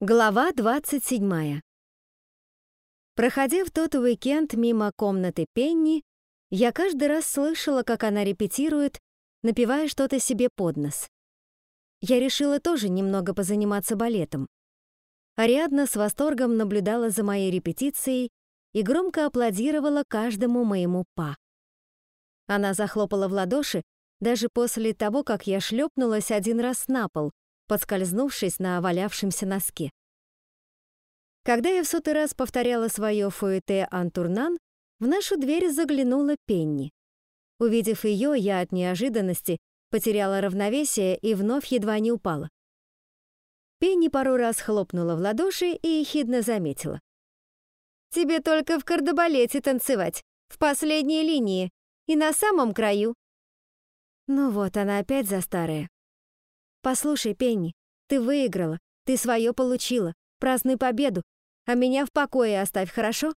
Глава 27. Проходя в тот уикенд мимо комнаты Пенни, я каждый раз слышала, как она репетирует, напевая что-то себе под нос. Я решила тоже немного позаниматься балетом. Ариадна с восторгом наблюдала за моей репетицией и громко аплодировала каждому моему па. Она захлопала в ладоши даже после того, как я шлепнулась один раз на пол, подскользнувшись на валявшемся носке. Когда я в сотый раз повторяла свое фуэте антурнан, в нашу дверь заглянула Пенни. Увидев ее, я от неожиданности потеряла равновесие и вновь едва не упала. Пенни пару раз хлопнула в ладоши и ехидно заметила. «Тебе только в кардебалете танцевать, в последней линии и на самом краю». Ну вот, она опять за старое. «Послушай, Пенни, ты выиграла, ты свое получила, празднуй победу, а меня в покое оставь, хорошо?»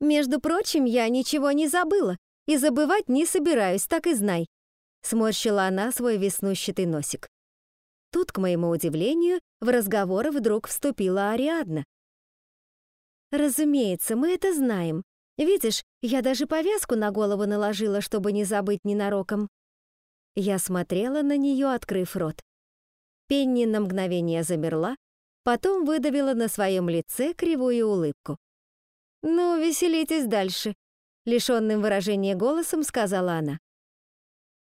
«Между прочим, я ничего не забыла и забывать не собираюсь, так и знай», сморщила она свой веснущатый носик. Тут, к моему удивлению, в разговор вдруг вступила Ариадна. «Разумеется, мы это знаем. Видишь, я даже повязку на голову наложила, чтобы не забыть ненароком. Я смотрела на нее, открыв рот. Пенни на мгновение замерла, потом выдавила на своем лице кривую улыбку. «Ну, веселитесь дальше», — лишённым выражения голосом сказала она.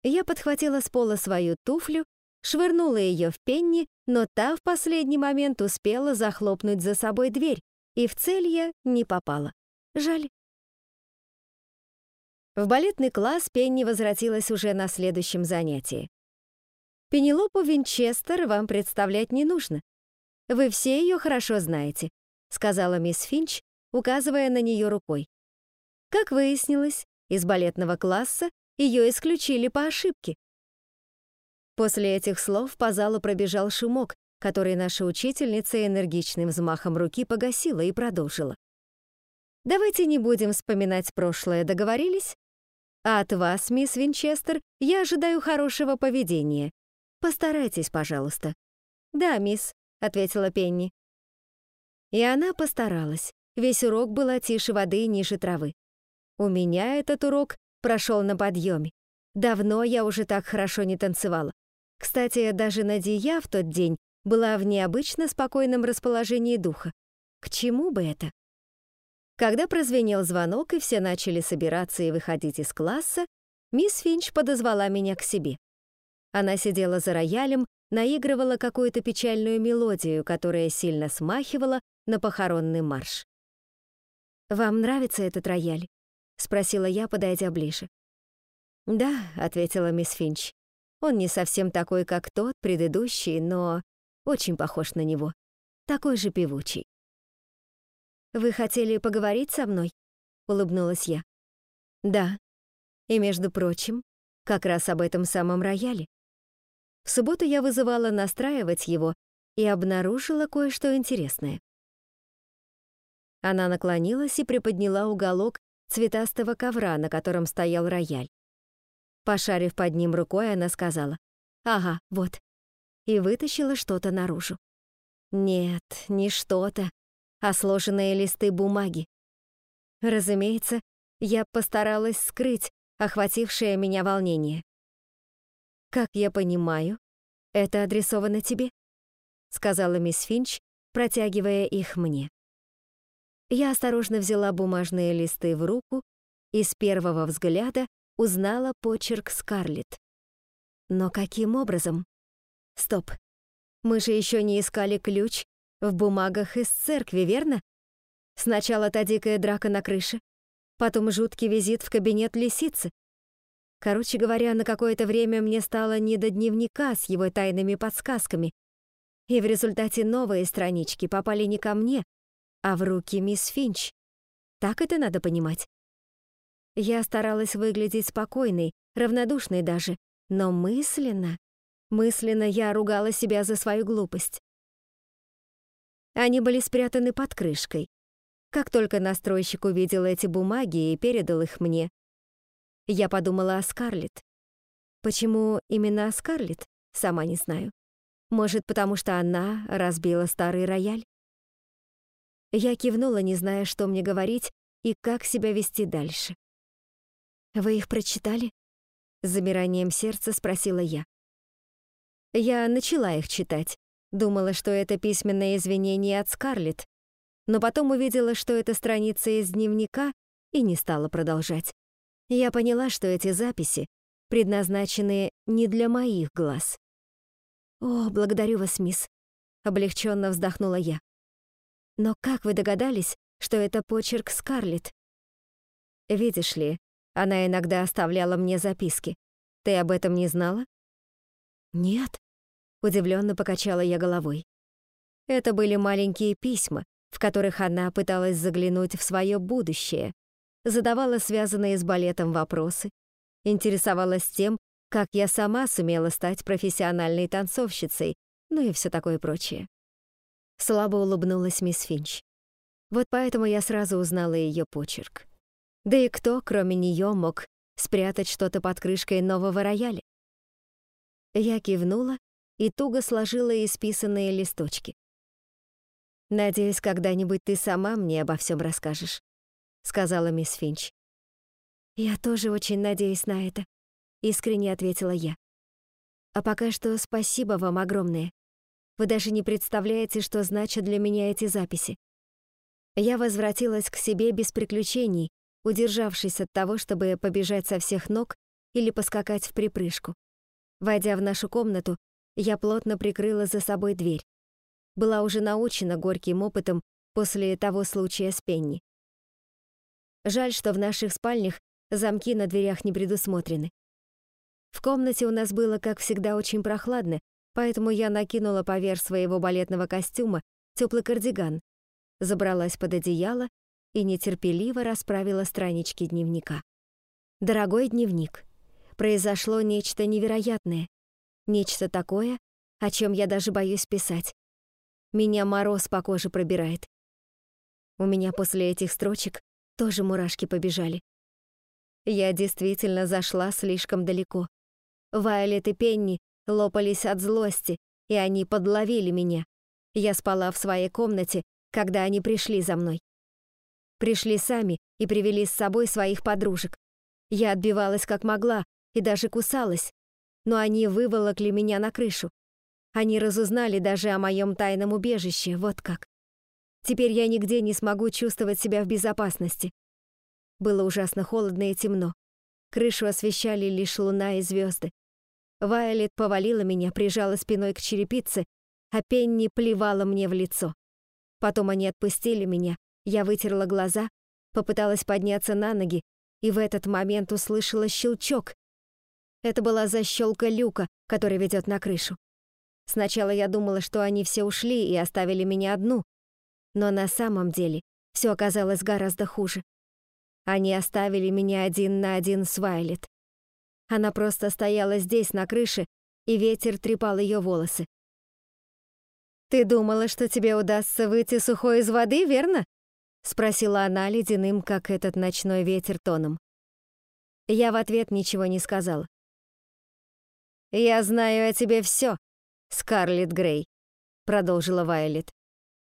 Я подхватила с пола свою туфлю, швырнула ее в Пенни, но та в последний момент успела захлопнуть за собой дверь, и в цель я не попала. Жаль. В балетный класс Пенни возвратилась уже на следующем занятии. Пенелопу Винчестер вам представлять не нужно. Вы все ее хорошо знаете, сказала мисс Финч, указывая на нее рукой. Как выяснилось, из балетного класса ее исключили по ошибке. После этих слов по залу пробежал шумок, который наша учительница энергичным взмахом руки погасила и продолжила. Давайте не будем вспоминать прошлое, договорились? А от вас, мисс Винчестер, я ожидаю хорошего поведения. Постарайтесь, пожалуйста. Да, мисс, ответила Пенни. И она постаралась. Весь урок был тише воды ниже травы. У меня этот урок прошел на подъеме. Давно я уже так хорошо не танцевала. Кстати, даже Надия в тот день была в необычно спокойном расположении духа. К чему бы это? Когда прозвенел звонок и все начали собираться и выходить из класса, мисс Финч подозвала меня к себе. Она сидела за роялем, наигрывала какую-то печальную мелодию, которая сильно смахивала на похоронный марш. «Вам нравится этот рояль?» — спросила я, подойдя ближе. «Да», — ответила мисс Финч. «Он не совсем такой, как тот, предыдущий, но очень похож на него. Такой же певучий». «Вы хотели поговорить со мной?» — улыбнулась я. «Да. И, между прочим, как раз об этом самом рояле. В субботу я вызывала настраивать его и обнаружила кое-что интересное». Она наклонилась и приподняла уголок цветастого ковра, на котором стоял рояль. Пошарив под ним рукой, она сказала «Ага, вот», и вытащила что-то наружу. Нет, не что-то, а сложенные листы бумаги. Разумеется, я постаралась скрыть охватившее меня волнение. «Как я понимаю, это адресовано тебе?» — сказала мисс Финч, протягивая их мне. Я осторожно взяла бумажные листы в руку и с первого взгляда узнала почерк Скарлетт. Но каким образом? Стоп. Мы же еще не искали ключ в бумагах из церкви, верно? Сначала та дикая драка на крыше, потом жуткий визит в кабинет лисицы. Короче говоря, на какое-то время мне стало не до дневника с его тайными подсказками, и в результате новые странички попали не ко мне, а в руки мисс Финч. Так это надо понимать. Я старалась выглядеть спокойной, равнодушной даже, но мысленно, мысленно я ругала себя за свою глупость. Они были спрятаны под крышкой. Как только настройщик увидел эти бумаги и передал их мне, я подумала о Скарлетт. Почему именно о Скарлетт, сама не знаю. Может, потому что она разбила старый рояль? Я кивнула, не зная, что мне говорить и как себя вести дальше. «Вы их прочитали?» С замиранием сердца спросила я. Я начала их читать. Думала, что это письменное извинение от Скарлетт, но потом увидела, что это страница из дневника, и не стала продолжать. Я поняла, что эти записи предназначены не для моих глаз. «О, благодарю вас, мисс», — облегченно вздохнула я. «Но как вы догадались, что это почерк Скарлетт?» «Видишь ли, она иногда оставляла мне записки. Ты об этом не знала?» «Нет», — удивленно покачала я головой. Это были маленькие письма, в которых она пыталась заглянуть в свое будущее, задавала связанные с балетом вопросы, интересовалась тем, как я сама сумела стать профессиональной танцовщицей, ну и все такое прочее. Слабо улыбнулась мисс Финч. Вот поэтому я сразу узнала ее почерк. Да и кто, кроме нее, мог спрятать что-то под крышкой нового рояля? Я кивнула и туго сложила исписанные листочки. «Надеюсь, когда-нибудь ты сама мне обо всем расскажешь», — сказала мисс Финч. «Я тоже очень надеюсь на это», — искренне ответила я. «А пока что спасибо вам огромное. Вы даже не представляете, что значат для меня эти записи». Я возвратилась к себе без приключений, удержавшись от того, чтобы побежать со всех ног или поскакать в припрыжку. Войдя в нашу комнату, я плотно прикрыла за собой дверь была уже научена горьким опытом после того случая с Пенни. Жаль, что в наших спальнях замки на дверях не предусмотрены. В комнате у нас было, как всегда, очень прохладно, поэтому я накинула поверх своего балетного костюма теплый кардиган, забралась под одеяло и нетерпеливо расправила странички дневника. Дорогой дневник, произошло нечто невероятное, нечто такое, о чем я даже боюсь писать. Меня мороз по коже пробирает. У меня после этих строчек тоже мурашки побежали. Я действительно зашла слишком далеко. Вайолет и Пенни лопались от злости, и они подловили меня. Я спала в своей комнате, когда они пришли за мной. Пришли сами и привели с собой своих подружек. Я отбивалась как могла и даже кусалась, но они выволокли меня на крышу. Они разузнали даже о моем тайном убежище, вот как. Теперь я нигде не смогу чувствовать себя в безопасности. Было ужасно холодно и темно. Крышу освещали лишь луна и звезды. Вайолет повалила меня, прижала спиной к черепице, а Пенни плевала мне в лицо. Потом они отпустили меня, я вытерла глаза, попыталась подняться на ноги, и в этот момент услышала щелчок. Это была защелка люка, который ведет на крышу. Сначала я думала, что они все ушли и оставили меня одну, но на самом деле все оказалось гораздо хуже. Они оставили меня один на один с Вайлет. Она просто стояла здесь, на крыше, и ветер трепал ее волосы. «Ты думала, что тебе удастся выйти сухой из воды, верно?» — спросила она ледяным, как этот ночной ветер, тоном. Я в ответ ничего не сказала. «Я знаю о тебе все, Скарлетт Грей», — продолжила Вайлет.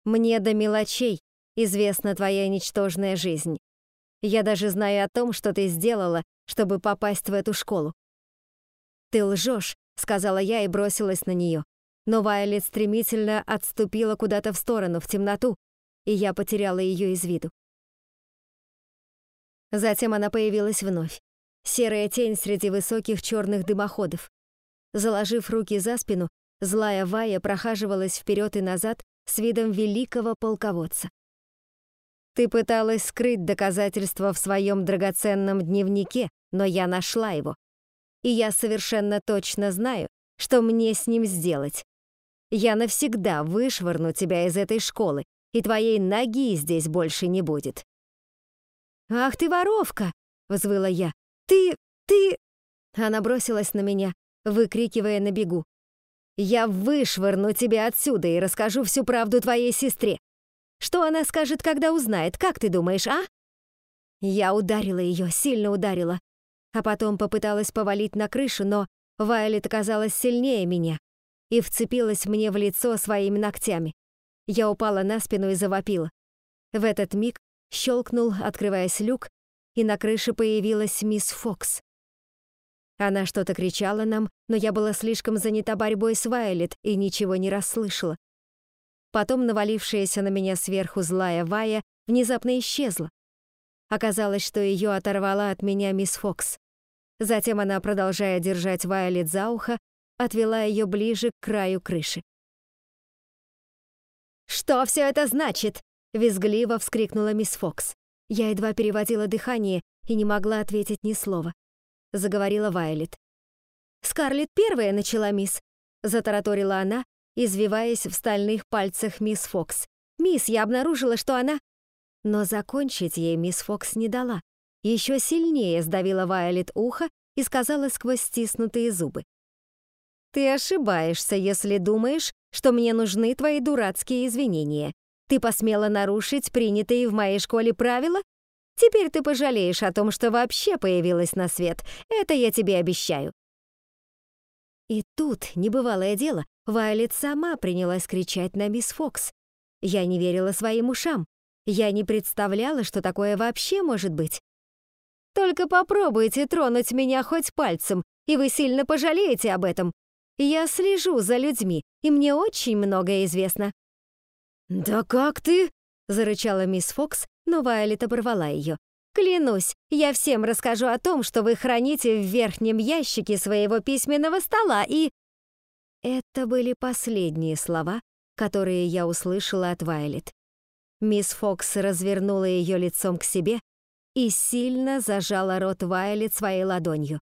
«Мне до мелочей известна твоя ничтожная жизнь. Я даже знаю о том, что ты сделала, чтобы попасть в эту школу». «Ты лжешь», — сказала я и бросилась на нее. Но Вайлет стремительно отступила куда-то в сторону, в темноту, и я потеряла ее из виду. Затем она появилась вновь. Серая тень среди высоких черных дымоходов. Заложив руки за спину, Злая Вая прохаживалась вперед и назад с видом великого полководца. «Ты пыталась скрыть доказательства в своем драгоценном дневнике, но я нашла его. И я совершенно точно знаю, что мне с ним сделать. Я навсегда вышвырну тебя из этой школы, и твоей ноги здесь больше не будет». «Ах ты воровка!» — взвыла я. «Ты... ты...» Она бросилась на меня, выкрикивая на бегу. Я вышвырну тебя отсюда и расскажу всю правду твоей сестре. Что она скажет, когда узнает, как ты думаешь, а?» Я ударила ее, сильно ударила, а потом попыталась повалить на крышу, но Вайолет оказалась сильнее меня. и вцепилась мне в лицо своими ногтями. Я упала на спину и завопила. В этот миг щелкнул, открываясь люк, и на крыше появилась мисс Фокс. Она что-то кричала нам, но я была слишком занята борьбой с Вайлет и ничего не расслышала. Потом навалившаяся на меня сверху злая Вая внезапно исчезла. Оказалось, что ее оторвала от меня мисс Фокс. Затем она, продолжая держать Вайлет за ухо, отвела ее ближе к краю крыши. «Что все это значит?» — визгливо вскрикнула мисс Фокс. Я едва переводила дыхание и не могла ответить ни слова. Заговорила Вайлет. «Скарлетт первая начала, мисс», — затараторила она, извиваясь в стальных пальцах мисс Фокс. «Мисс, я обнаружила, что она...» Но закончить ей мисс Фокс не дала. Еще сильнее сдавила Вайлет ухо и сказала сквозь стиснутые зубы. «Ты ошибаешься, если думаешь, что мне нужны твои дурацкие извинения. Ты посмела нарушить принятые в моей школе правила? Теперь ты пожалеешь о том, что вообще появилась на свет. Это я тебе обещаю». И тут, небывалое дело, Вайлет сама принялась кричать на мисс Фокс. Я не верила своим ушам. Я не представляла, что такое вообще может быть. Только попробуйте тронуть меня хоть пальцем, и вы сильно пожалеете об этом. Я слежу за людьми, и мне очень многое известно». «Да как ты?» — зарычала мисс Фокс, но Вайлет оборвала ее. «Клянусь, я всем расскажу о том, что вы храните в верхнем ящике своего письменного стола и...» Это были последние слова, которые я услышала от Вайлет. Мисс Фокс развернула ее лицом к себе и сильно зажала рот Вайлет своей ладонью.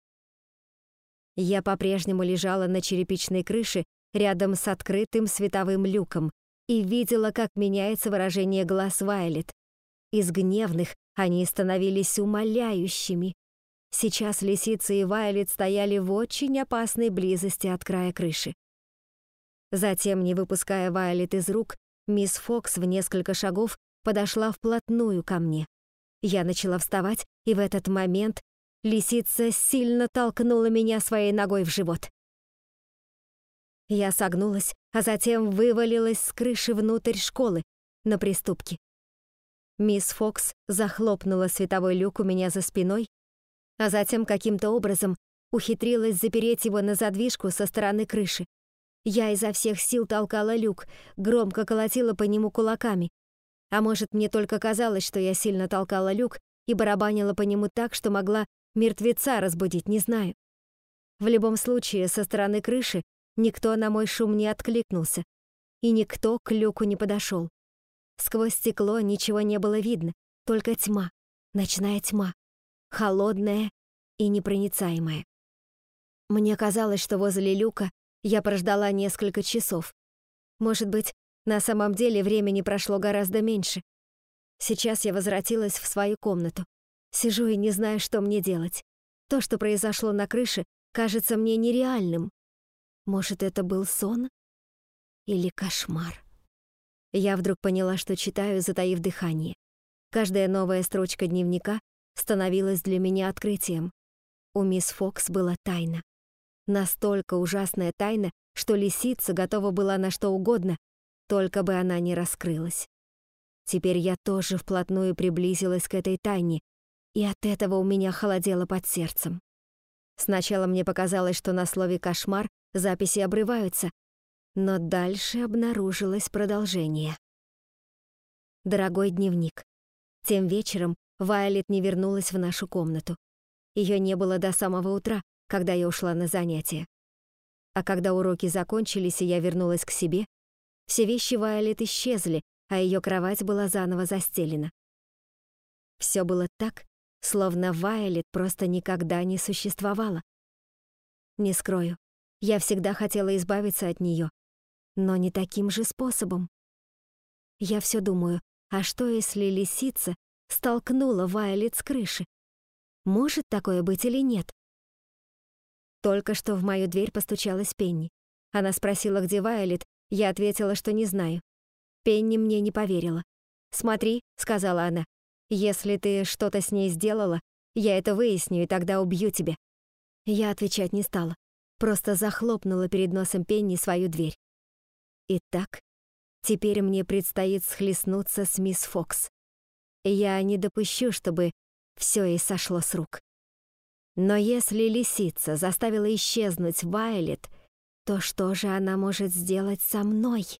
Я по-прежнему лежала на черепичной крыше рядом с открытым световым люком и видела, как меняется выражение глаз Вайлет. Из гневных они становились умоляющими. Сейчас лисица и Вайлет стояли в очень опасной близости от края крыши. Затем, не выпуская Вайлет из рук, мисс Фокс в несколько шагов подошла вплотную ко мне. Я начала вставать, и в этот момент лисица сильно толкнула меня своей ногой в живот. Я согнулась, а затем вывалилась с крыши внутрь школы, на приступке. Мисс Фокс захлопнула световой люк у меня за спиной, а затем каким-то образом ухитрилась запереть его на задвижку со стороны крыши. Я изо всех сил толкала люк, громко колотила по нему кулаками. А может, мне только казалось, что я сильно толкала люк и барабанила по нему так, что могла мертвеца разбудить, не знаю. В любом случае, со стороны крыши никто на мой шум не откликнулся, и никто к люку не подошел. Сквозь стекло ничего не было видно, только тьма, ночная тьма, холодная и непроницаемая. Мне казалось, что возле люка я прождала несколько часов. Может быть, на самом деле времени прошло гораздо меньше. Сейчас я возвратилась в свою комнату. Сижу и не знаю, что мне делать. То, что произошло на крыше, кажется мне нереальным. Может, это был сон? Или кошмар? Я вдруг поняла, что читаю, затаив дыхание. Каждая новая строчка дневника становилась для меня открытием. У мисс Фокс была тайна. Настолько ужасная тайна, что лисица готова была на что угодно, только бы она не раскрылась. Теперь я тоже вплотную приблизилась к этой тайне, и от этого у меня холодело под сердцем. Сначала мне показалось, что на слове «кошмар» записи обрываются, но дальше обнаружилось продолжение. Дорогой дневник. Тем вечером Вайолет не вернулась в нашу комнату. Ее не было до самого утра, когда я ушла на занятия. А когда уроки закончились, и я вернулась к себе, все вещи Вайолет исчезли, а ее кровать была заново застелена. Все было так, словно Вайолет просто никогда не существовала. Не скрою, я всегда хотела избавиться от нее, но не таким же способом. Я все думаю, а что если лисица столкнула Вайолет с крыши? Может такое быть или нет? Только что в мою дверь постучалась Пенни. Она спросила, где Вайолет, я ответила, что не знаю. Пенни мне не поверила. «Смотри», — сказала она, — «если ты что-то с ней сделала, я это выясню, и тогда убью тебя». Я отвечать не стала. просто захлопнула перед носом Пенни свою дверь. Итак, теперь мне предстоит схлестнуться с мисс Фокс. Я не допущу, чтобы все и сошло с рук. Но если лисица заставила исчезнуть Вайлет, то что же она может сделать со мной?